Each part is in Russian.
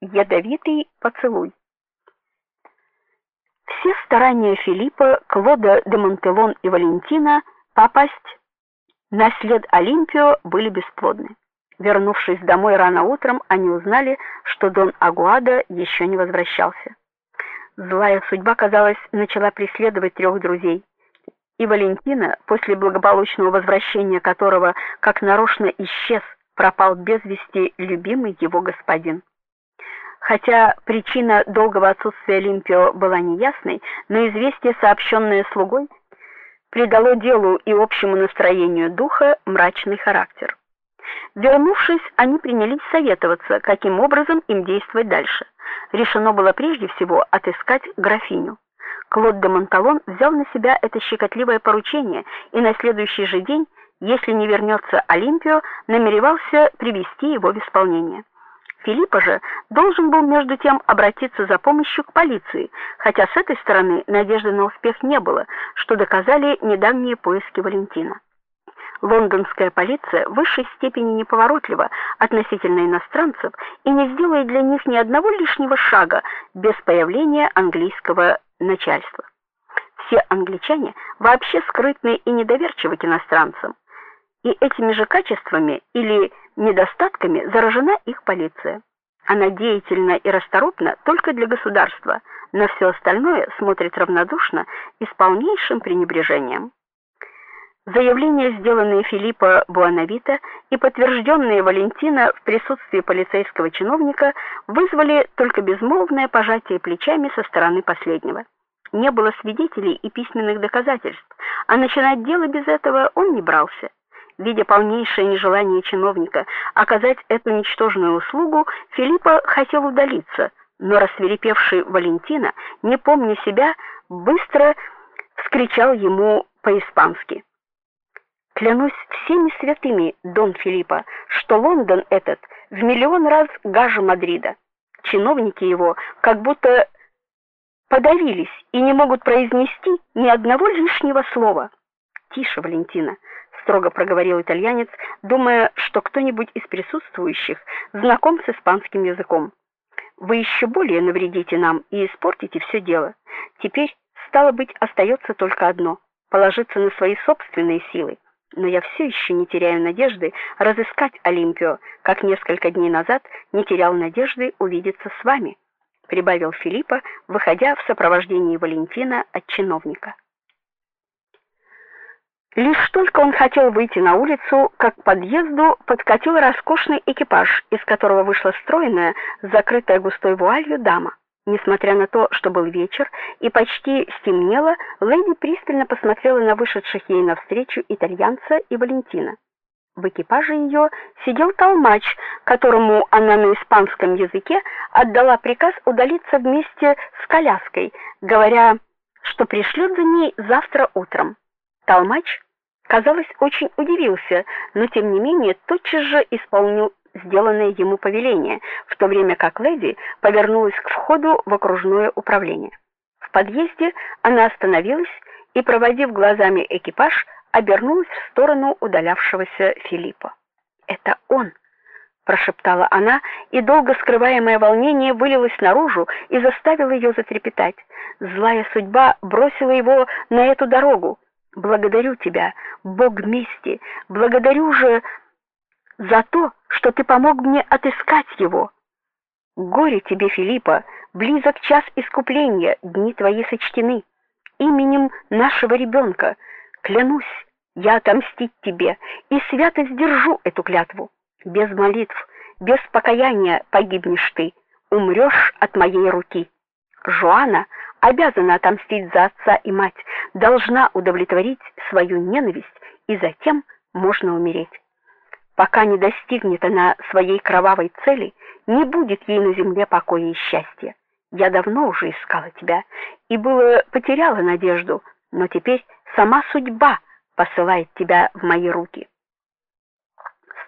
Ядовитый поцелуй. Все старания Филиппа, Клода де Монтелон и Валентина попасть на след Олимпио были бесплодны. Вернувшись домой рано утром, они узнали, что Дон Агуада еще не возвращался. Злая судьба, казалось, начала преследовать трех друзей. И Валентина, после благополучного возвращения которого как нарочно исчез, пропал без вести любимый его господин. Хотя причина долгого отсутствия Олимпио была неясной, но известие, сообщенное слугой, придало делу и общему настроению духа мрачный характер. Вернувшись, они принялись советоваться, каким образом им действовать дальше. Решено было прежде всего отыскать графиню. Клод де Монталон взял на себя это щекотливое поручение и на следующий же день, если не вернется Олимпио, намеревался привести его в исполнение. Филиппа же должен был между тем обратиться за помощью к полиции, хотя с этой стороны надежды на успех не было, что доказали недавние поиски Валентина. Лондонская полиция в высшей степени неповоротлива относительно иностранцев и не сделает для них ни одного лишнего шага без появления английского начальства. Все англичане вообще скрытны и недоверчивы к иностранцам, и этими же качествами или недостатками заражена их полиция. Она деятельна и расторопна только для государства, на все остальное смотрит равнодушно и с полнейшим пренебрежением. Заявления, сделанные Филиппа Буанавита и подтвержденные Валентина в присутствии полицейского чиновника, вызвали только безмолвное пожатие плечами со стороны последнего. Не было свидетелей и письменных доказательств, а начинать дело без этого он не брался. Видя полнейшее нежелание чиновника оказать эту ничтожную услугу, Филиппа хотел удалиться, но рассверепевший Валентина, не помня себя, быстро вскричал ему по-испански: "Клянусь всеми святыми, Дон Филиппа, что Лондон этот в миллион раз гаже Мадрида. Чиновники его как будто подавились и не могут произнести ни одного лишнего слова. Тише, Валентина, строго проговорил итальянец, думая, что кто-нибудь из присутствующих знаком с испанским языком. Вы еще более навредите нам и испортите все дело. Теперь стало быть остается только одно положиться на свои собственные силы. Но я все еще не теряю надежды разыскать Олимпио, как несколько дней назад не терял надежды увидеться с вами, прибавил Филиппа, выходя в сопровождении Валентина от чиновника. Лишь только он хотел выйти на улицу, как к подъезду подкатил роскошный экипаж, из которого вышла стройная, закрытая густой вуалью дама. Несмотря на то, что был вечер и почти стемнело, леди пристально посмотрела на вышедших ей навстречу итальянца и Валентина. В экипаже ее сидел толмач, которому она на испанском языке отдала приказ удалиться вместе с коляской, говоря, что пришлет за ней завтра утром. Толмач казалось, очень удивился, но тем не менее тотчас же исполнил сделанное ему повеление, в то время как леди повернулась к входу в окружное управление. В подъезде она остановилась и, проводив глазами экипаж, обернулась в сторону удалявшегося Филиппа. "Это он", прошептала она, и долго скрываемое волнение вылилось наружу и заставило ее затрепетать. Злая судьба бросила его на эту дорогу. Благодарю тебя, Бог мести, благодарю же за то, что ты помог мне отыскать его. Горе тебе, Филиппа, близок час искупления, дни твои сочтены. Именем нашего ребенка клянусь, я отомстить тебе и свято сдержу эту клятву. Без молитв, без покаяния погибнешь ты, умрешь от моей руки. Жоанна обязана отомстить за отца и мать, должна удовлетворить свою ненависть, и затем можно умереть. Пока не достигнет она своей кровавой цели, не будет ей на земле покоя и счастья. Я давно уже искала тебя и было потеряла надежду, но теперь сама судьба посылает тебя в мои руки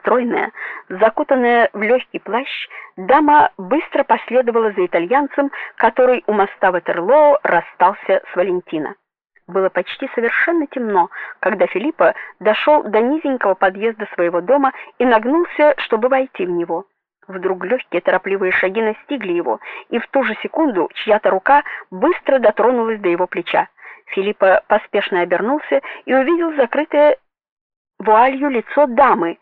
стройная, закутанная в легкий плащ, дама быстро последовала за итальянцем, который у моста Ватерлоо расстался с Валентино. Было почти совершенно темно, когда Филиппа дошел до низенького подъезда своего дома и нагнулся, чтобы войти в него. Вдруг легкие торопливые шаги настигли его, и в ту же секунду чья-то рука быстро дотронулась до его плеча. Филиппа поспешно обернулся и увидел закрытое вуалью лицо дамы,